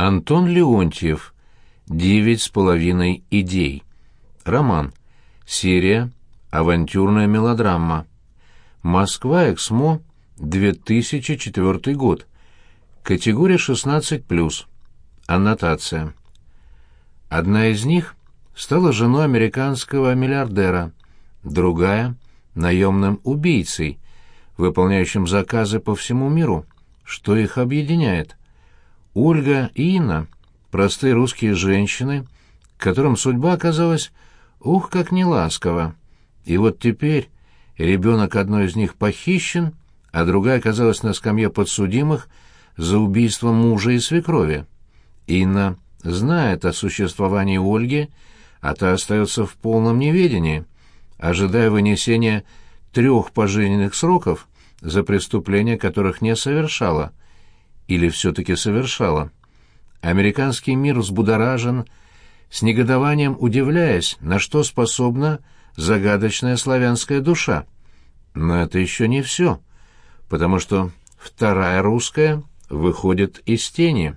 Антон Леонтьев. «Девять с половиной идей». Роман. Серия. Авантюрная мелодрама. Москва, Эксмо, 2004 год. Категория 16+. Аннотация. Одна из них стала женой американского миллиардера, другая — наемным убийцей, выполняющим заказы по всему миру. Что их объединяет? Ольга и Инна — простые русские женщины, которым судьба оказалась ух, как неласково. И вот теперь ребенок одной из них похищен, а другая оказалась на скамье подсудимых за убийство мужа и свекрови. Инна знает о существовании Ольги, а та остается в полном неведении, ожидая вынесения трех пожизненных сроков за преступления, которых не совершала. Или все-таки совершала. Американский мир взбудоражен, с негодованием удивляясь, на что способна загадочная славянская душа. Но это еще не все, потому что вторая русская выходит из тени.